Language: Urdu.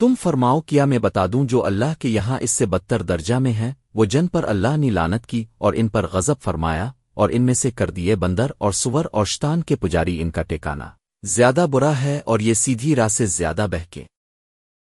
تم فرماؤ، کیا میں بتا دوں جو اللہ کے یہاں اس سے بدتر درجہ میں ہے وہ جن پر اللہ نے لانت کی اور ان پر غضب فرمایا اور ان میں سے کر دیے بندر اور سور اور شتان کے پجاری ان کا ٹیکانا زیادہ برا ہے اور یہ سیدھی راہ سے زیادہ بہکے۔